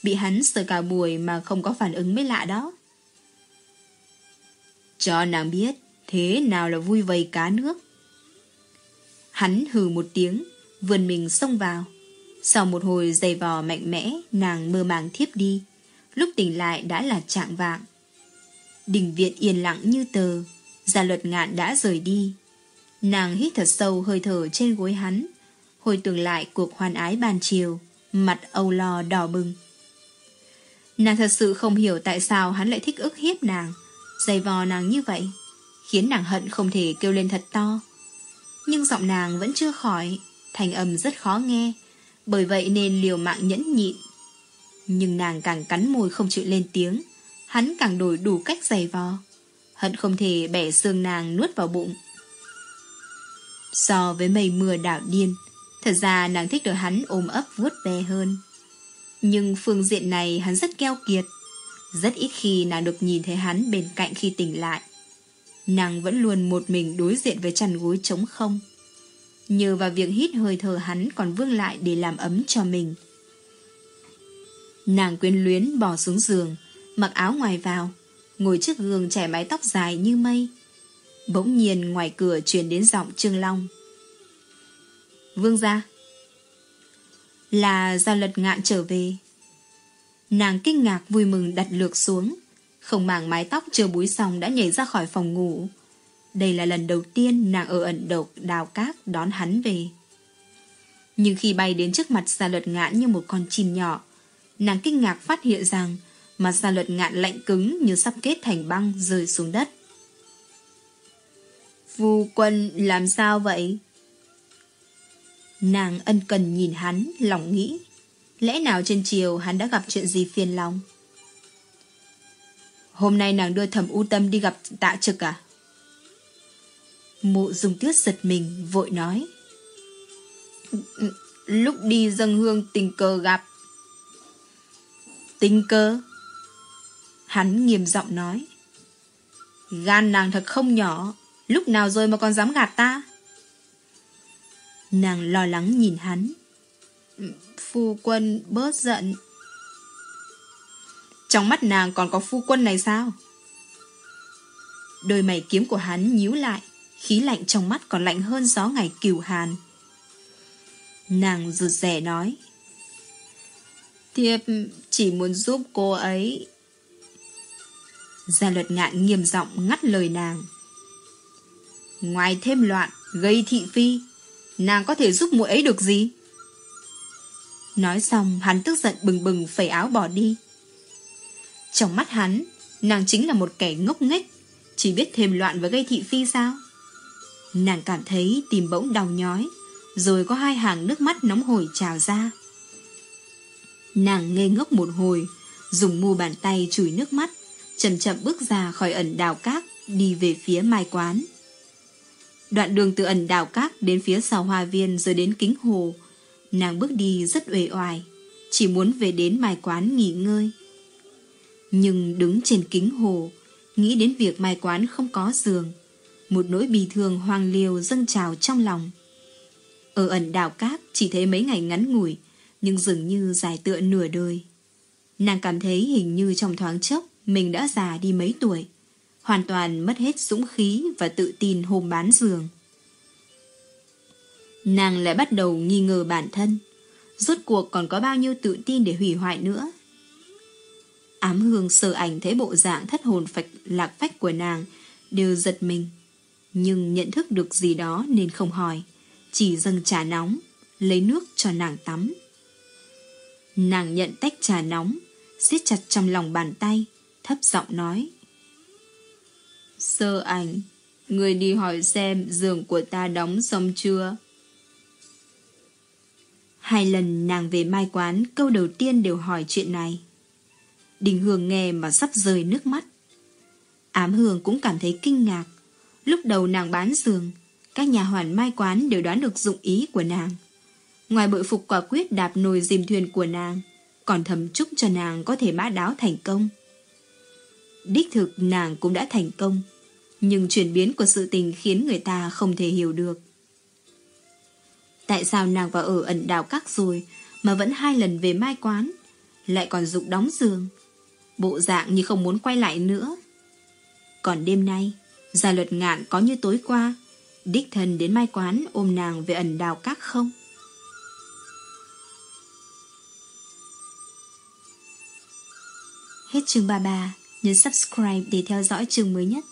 Bị hắn sờ cả buổi mà không có phản ứng mới lạ đó. Cho nàng biết thế nào là vui vầy cá nước. Hắn hừ một tiếng, vườn mình xông vào. Sau một hồi giày vò mạnh mẽ, nàng mơ màng thiếp đi. Lúc tỉnh lại đã là trạng vạng. Đình viện yên lặng như tờ, gia luật ngạn đã rời đi. Nàng hít thật sâu hơi thở trên gối hắn, hồi tưởng lại cuộc hoan ái ban chiều, mặt âu lo đỏ bừng. Nàng thật sự không hiểu tại sao hắn lại thích ức hiếp nàng, dày vò nàng như vậy, khiến nàng hận không thể kêu lên thật to. Nhưng giọng nàng vẫn chưa khỏi, thành âm rất khó nghe, bởi vậy nên liều mạng nhẫn nhịn. Nhưng nàng càng cắn môi không chịu lên tiếng, hắn càng đổi đủ cách dày vò. Hận không thể bẻ xương nàng nuốt vào bụng. So với mây mưa đảo điên, thật ra nàng thích được hắn ôm ấp vuốt ve hơn. Nhưng phương diện này hắn rất keo kiệt. Rất ít khi nàng được nhìn thấy hắn bên cạnh khi tỉnh lại. Nàng vẫn luôn một mình đối diện với chăn gối trống không. Nhờ vào việc hít hơi thở hắn còn vương lại để làm ấm cho mình. Nàng quyến luyến bỏ xuống giường, mặc áo ngoài vào, ngồi trước gương chải mái tóc dài như mây. Bỗng nhiên ngoài cửa truyền đến giọng Trương Long. Vương gia. Là do lật ngạn trở về. Nàng kinh ngạc vui mừng đặt lược xuống. Không màng mái tóc chưa búi xong đã nhảy ra khỏi phòng ngủ. Đây là lần đầu tiên nàng ở ẩn độc đào cát đón hắn về. Nhưng khi bay đến trước mặt Gia Luật Ngạn như một con chim nhỏ, nàng kinh ngạc phát hiện rằng mặt Gia Luật Ngạn lạnh cứng như sắp kết thành băng rơi xuống đất. vu quân làm sao vậy? Nàng ân cần nhìn hắn, lòng nghĩ. Lẽ nào trên chiều hắn đã gặp chuyện gì phiền lòng? Hôm nay nàng đưa thẩm u tâm đi gặp tạ trực à? Mụ dùng tuyết giật mình, vội nói. Lúc đi dâng hương tình cờ gặp. Tình cờ? Hắn nghiêm giọng nói. Gan nàng thật không nhỏ, lúc nào rồi mà còn dám gạt ta? Nàng lo lắng nhìn hắn. Phu quân bớt giận. Trong mắt nàng còn có phu quân này sao? Đôi mày kiếm của hắn nhíu lại, khí lạnh trong mắt còn lạnh hơn gió ngày cửu hàn. Nàng rụt rẻ nói. Thiếp chỉ muốn giúp cô ấy. Gia luật ngạn nghiêm giọng ngắt lời nàng. Ngoài thêm loạn, gây thị phi, nàng có thể giúp muội ấy được gì? Nói xong, hắn tức giận bừng bừng phẩy áo bỏ đi. Trong mắt hắn, nàng chính là một kẻ ngốc nghếch, chỉ biết thêm loạn và gây thị phi sao? Nàng cảm thấy tìm bỗng đau nhói, rồi có hai hàng nước mắt nóng hổi trào ra. Nàng ngây ngốc một hồi, dùng mu bàn tay chùi nước mắt, chậm chậm bước ra khỏi ẩn đào cát, đi về phía mai quán. Đoạn đường từ ẩn đào cát đến phía sau hoa viên rồi đến kính hồ, nàng bước đi rất uể oải, chỉ muốn về đến mai quán nghỉ ngơi. Nhưng đứng trên kính hồ, nghĩ đến việc mai quán không có giường, một nỗi bì thường hoang liều dâng trào trong lòng. Ở ẩn đảo cát chỉ thấy mấy ngày ngắn ngủi, nhưng dường như dài tựa nửa đời. Nàng cảm thấy hình như trong thoáng chốc mình đã già đi mấy tuổi, hoàn toàn mất hết dũng khí và tự tin hôm bán giường. Nàng lại bắt đầu nghi ngờ bản thân, rốt cuộc còn có bao nhiêu tự tin để hủy hoại nữa. Ám hương sờ ảnh thấy bộ dạng thất hồn phạch lạc phách của nàng, đều giật mình. Nhưng nhận thức được gì đó nên không hỏi, chỉ dâng trà nóng, lấy nước cho nàng tắm. Nàng nhận tách trà nóng, siết chặt trong lòng bàn tay, thấp giọng nói. Sơ ảnh, người đi hỏi xem giường của ta đóng xong chưa? Hai lần nàng về mai quán, câu đầu tiên đều hỏi chuyện này. Đình Hương nghe mà sắp rơi nước mắt. Ám Hương cũng cảm thấy kinh ngạc. Lúc đầu nàng bán giường, các nhà hoàn mai quán đều đoán được dụng ý của nàng. Ngoài bội phục quả quyết đạp nồi dìm thuyền của nàng, còn thầm chúc cho nàng có thể mã đáo thành công. Đích thực nàng cũng đã thành công, nhưng chuyển biến của sự tình khiến người ta không thể hiểu được. Tại sao nàng vào ở ẩn đào các rồi mà vẫn hai lần về mai quán, lại còn dục đóng giường, bộ dạng như không muốn quay lại nữa. Còn đêm nay, gia luật ngạn có như tối qua, đích thần đến mai quán ôm nàng về ẩn đào các không? Hết chương 33, nhấn subscribe để theo dõi chương mới nhất.